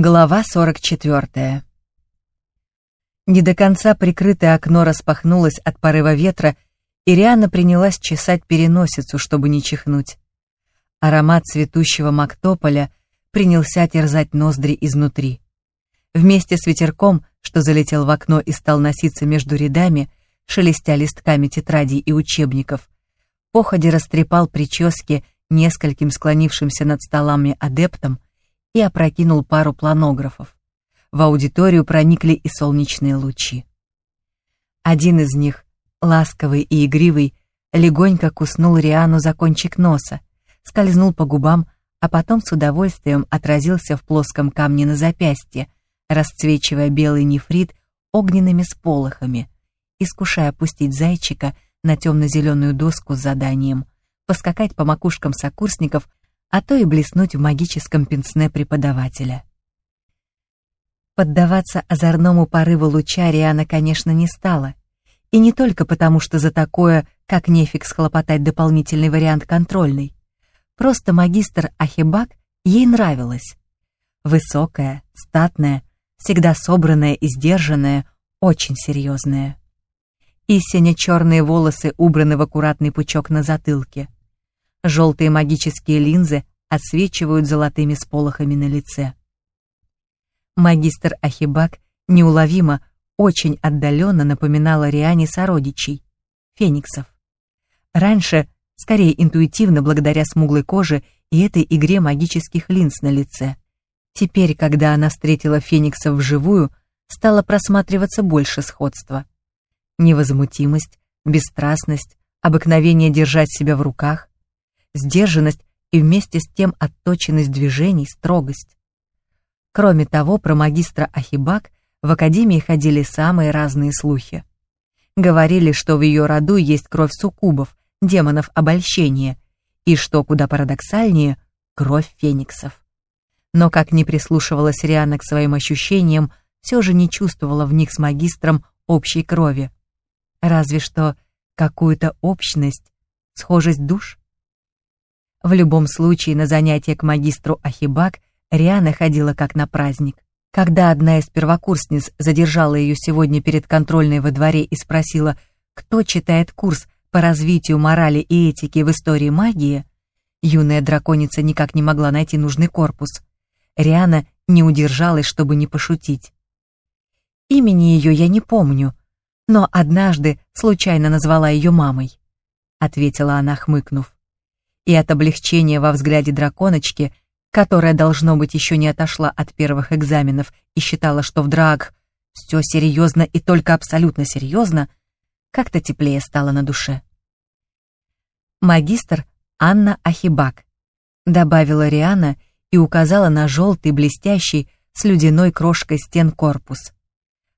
Глава 44. Не до конца прикрытое окно распахнулось от порыва ветра, и Риана принялась чесать переносицу, чтобы не чихнуть. Аромат цветущего мактополя принялся терзать ноздри изнутри. Вместе с ветерком, что залетел в окно и стал носиться между рядами, шелестя листками тетрадей и учебников, походе растрепал прически нескольким склонившимся над столами адептам, и опрокинул пару планографов. В аудиторию проникли и солнечные лучи. Один из них, ласковый и игривый, легонько куснул Риану за кончик носа, скользнул по губам, а потом с удовольствием отразился в плоском камне на запястье, расцвечивая белый нефрит огненными сполохами, искушая пустить зайчика на темно-зеленую доску с заданием, поскакать по макушкам сокурсников а то и блеснуть в магическом пенсне преподавателя. Поддаваться озорному порыву луча Риана, конечно, не стала. И не только потому, что за такое, как нефиг схлопотать дополнительный вариант контрольный. Просто магистр Ахибак ей нравилась. Высокая, статная, всегда собранная и сдержанная, очень серьезная. И сине-черные волосы убраны в аккуратный пучок на затылке. Желтые магические линзы отсвечивают золотыми сполохами на лице. Магистр Ахибак неуловимо, очень отдаленно напоминала Риане сородичей, фениксов. Раньше, скорее интуитивно, благодаря смуглой коже и этой игре магических линз на лице. Теперь, когда она встретила фениксов вживую, стало просматриваться больше сходства. Невозмутимость, бесстрастность, обыкновение держать себя в руках, сдержанность и вместе с тем отточенность движений, строгость. Кроме того, про магистра Ахибак в академии ходили самые разные слухи. Говорили, что в ее роду есть кровь суккубов, демонов обольщения, и что, куда парадоксальнее, кровь фениксов. Но как ни прислушивалась Риана к своим ощущениям, все же не чувствовала в них с магистром общей крови. Разве что какую-то общность, схожесть душ. В любом случае, на занятие к магистру Ахибак Риана ходила как на праздник. Когда одна из первокурсниц задержала ее сегодня перед контрольной во дворе и спросила, кто читает курс по развитию морали и этики в истории магии, юная драконица никак не могла найти нужный корпус. Риана не удержалась, чтобы не пошутить. Имени ее я не помню, но однажды случайно назвала ее мамой, ответила она, хмыкнув и от облегчения во взгляде драконочки, которая, должно быть, еще не отошла от первых экзаменов и считала, что в драк все серьезно и только абсолютно серьезно, как-то теплее стало на душе. Магистр Анна Ахибак, добавила Риана и указала на желтый, блестящий, с ледяной крошкой стен корпус.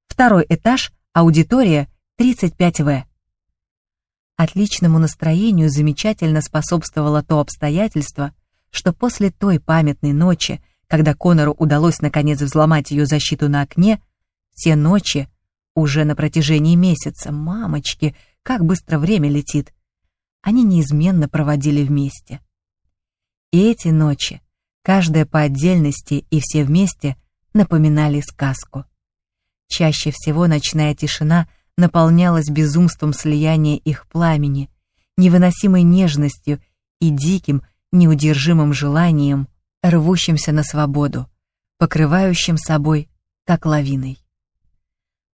Второй этаж, аудитория 35В. Отличному настроению замечательно способствовало то обстоятельство, что после той памятной ночи, когда Конору удалось наконец взломать ее защиту на окне, все ночи, уже на протяжении месяца, мамочки, как быстро время летит, они неизменно проводили вместе. И эти ночи, каждая по отдельности и все вместе, напоминали сказку. Чаще всего ночная тишина — наполнялась безумством слияния их пламени, невыносимой нежностью и диким, неудержимым желанием, рвущимся на свободу, покрывающим собой, как лавиной.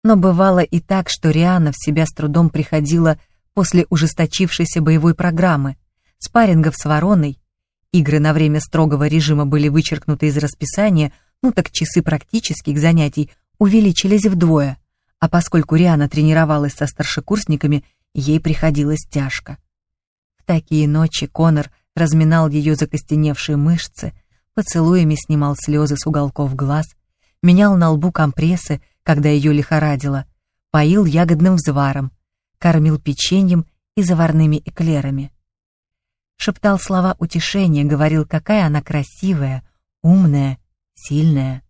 Но бывало и так, что Риана в себя с трудом приходила после ужесточившейся боевой программы, спаррингов с вороной, игры на время строгого режима были вычеркнуты из расписания, ну так часы практических занятий увеличились вдвое — а поскольку Риана тренировалась со старшекурсниками, ей приходилось тяжко. В такие ночи Конор разминал ее закостеневшие мышцы, поцелуями снимал слезы с уголков глаз, менял на лбу компрессы, когда ее лихорадило, поил ягодным взваром, кормил печеньем и заварными эклерами. Шептал слова утешения, говорил, какая она красивая, умная, сильная.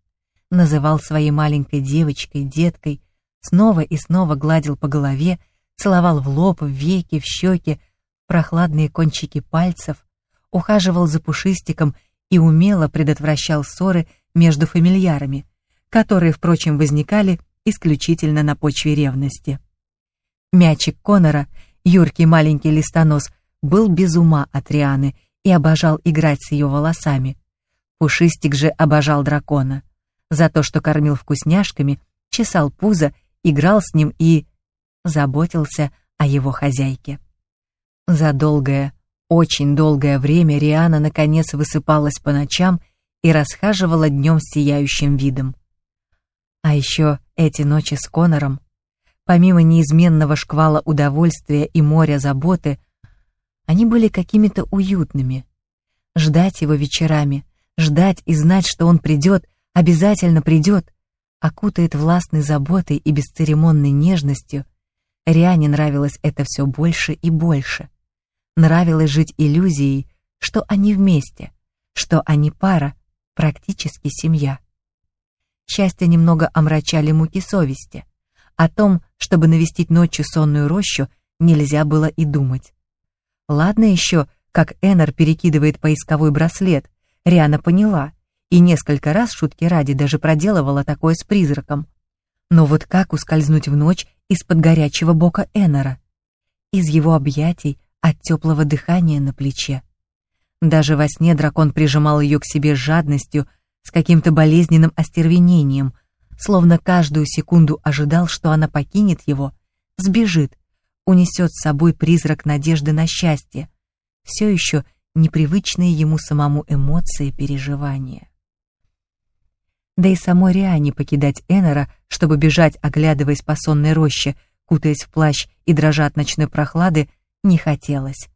Называл своей маленькой девочкой, деткой, снова и снова гладил по голове, целовал в лоб, в веки, в щеки, прохладные кончики пальцев, ухаживал за пушистиком и умело предотвращал ссоры между фамильярами, которые, впрочем, возникали исключительно на почве ревности. Мячик Конора, юркий маленький листонос, был без ума от Рианы и обожал играть с ее волосами. Пушистик же обожал дракона. За то, что кормил вкусняшками, чесал пузо, играл с ним и... заботился о его хозяйке. За долгое, очень долгое время Риана наконец высыпалась по ночам и расхаживала днем с сияющим видом. А еще эти ночи с Конором, помимо неизменного шквала удовольствия и моря заботы, они были какими-то уютными. Ждать его вечерами, ждать и знать, что он придет, обязательно придет, окутает властной заботой и бесцеремонной нежностью, Риане нравилось это все больше и больше. Нравилось жить иллюзией, что они вместе, что они пара, практически семья. Счастье немного омрачали муки совести. О том, чтобы навестить ночью сонную рощу, нельзя было и думать. Ладно еще, как Эннер перекидывает поисковой браслет, Риана поняла, и несколько раз шутки ради даже проделывала такое с призраком. Но вот как ускользнуть в ночь из-под горячего бока Эннера? Из его объятий, от теплого дыхания на плече. Даже во сне дракон прижимал ее к себе с жадностью, с каким-то болезненным остервенением, словно каждую секунду ожидал, что она покинет его, сбежит, унесет с собой призрак надежды на счастье, все еще непривычные ему самому эмоции переживания. Да и самой Риане покидать Эннера, чтобы бежать, оглядываясь по сонной роще, кутаясь в плащ и дрожа от ночной прохлады, не хотелось.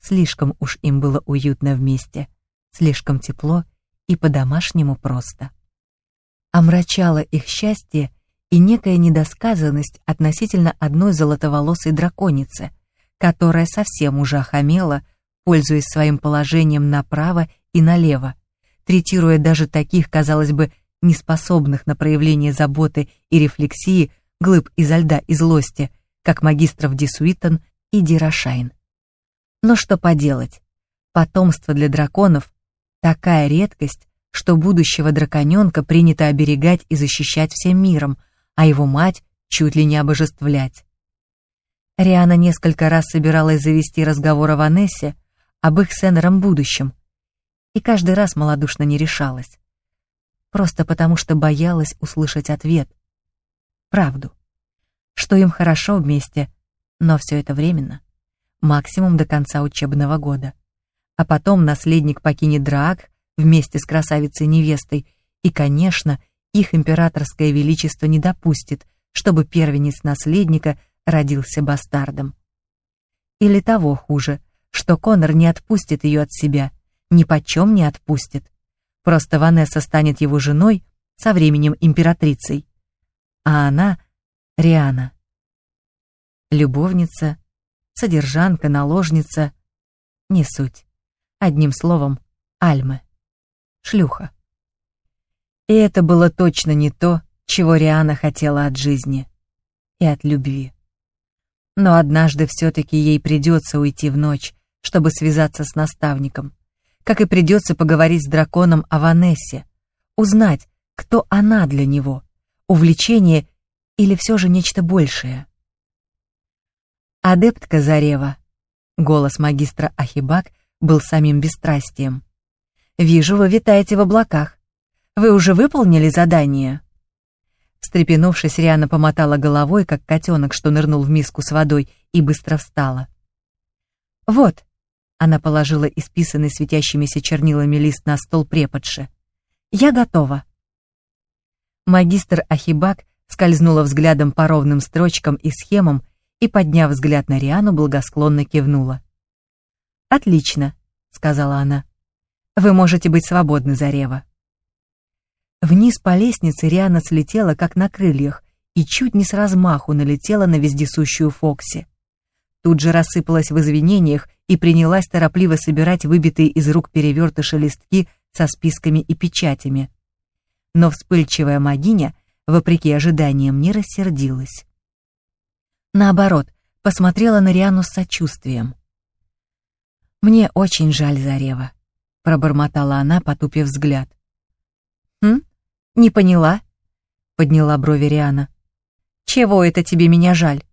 Слишком уж им было уютно вместе, слишком тепло и по-домашнему просто. Омрачало их счастье и некая недосказанность относительно одной золотоволосой драконицы, которая совсем уже охамела, пользуясь своим положением направо и налево, третируя даже таких, казалось бы, неспособных на проявление заботы и рефлексии глыб изо льда и злости, как магистров Дисуитон и Дирошайн. Но что поделать? Потомство для драконов — такая редкость, что будущего драконенка принято оберегать и защищать всем миром, а его мать чуть ли не обожествлять. Риана несколько раз собиралась завести разговор о Ванессе, об их с Эннером будущем, и каждый раз малодушно не решалась. Просто потому, что боялась услышать ответ. Правду. Что им хорошо вместе, но все это временно. Максимум до конца учебного года. А потом наследник покинет Драак вместе с красавицей-невестой, и, конечно, их императорское величество не допустит, чтобы первенец наследника родился бастардом. Или того хуже, что Конор не отпустит ее от себя, ни почем не отпустит. Просто Ванесса станет его женой, со временем императрицей. А она — Риана любовница, содержанка, наложница. Не суть. Одним словом, Альмы. Шлюха. И это было точно не то, чего Риана хотела от жизни и от любви. Но однажды все-таки ей придется уйти в ночь, чтобы связаться с наставником, как и придется поговорить с драконом о Ванессе, узнать, кто она для него, увлечение или все же нечто большее. «Адептка Зарева», — голос магистра Ахибак был самим бесстрастием. «Вижу, вы витаете в облаках. Вы уже выполнили задание?» Встрепенувшись, Риана помотала головой, как котенок, что нырнул в миску с водой, и быстро встала. «Вот», — она положила исписанный светящимися чернилами лист на стол преподши, — «я готова». Магистр Ахибак скользнула взглядом по ровным строчкам и схемам и, подняв взгляд на Риану, благосклонно кивнула. «Отлично», — сказала она. «Вы можете быть свободны, Зарева». Вниз по лестнице Риана слетела, как на крыльях, и чуть не с размаху налетела на вездесущую Фокси. Тут же рассыпалась в извинениях и принялась торопливо собирать выбитые из рук перевертыши листки со списками и печатями. Но вспыльчивая магиня, вопреки ожиданиям, не рассердилась. Наоборот, посмотрела на Риану с сочувствием. «Мне очень жаль Зарева», — пробормотала она, потупив взгляд. «Хм?» «Не поняла?» — подняла брови Риана. «Чего это тебе меня жаль?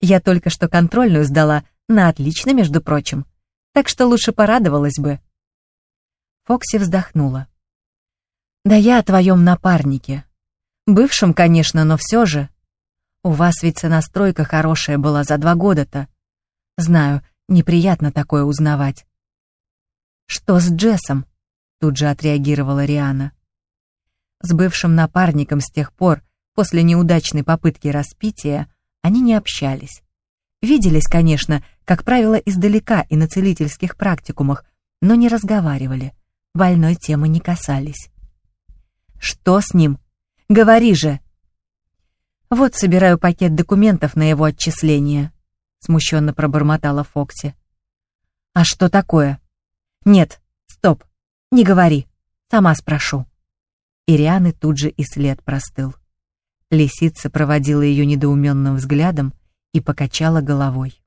Я только что контрольную сдала на отлично, между прочим, так что лучше порадовалась бы». Фокси вздохнула. «Да я о твоем напарнике. Бывшем, конечно, но все же. У вас ведь сонастройка хорошая была за два года-то. Знаю, неприятно такое узнавать». «Что с Джессом?» — тут же отреагировала Риана. С бывшим напарником с тех пор, после неудачной попытки распития, они не общались. Виделись, конечно, как правило, издалека и на целительских практикумах, но не разговаривали, больной темы не касались. «Что с ним? Говори же!» «Вот собираю пакет документов на его отчисление», — смущенно пробормотала Фокси. «А что такое?» «Нет, стоп, не говори, сама спрошу». Ирианы тут же и след простыл. Лисица проводила ее недоуменным взглядом и покачала головой.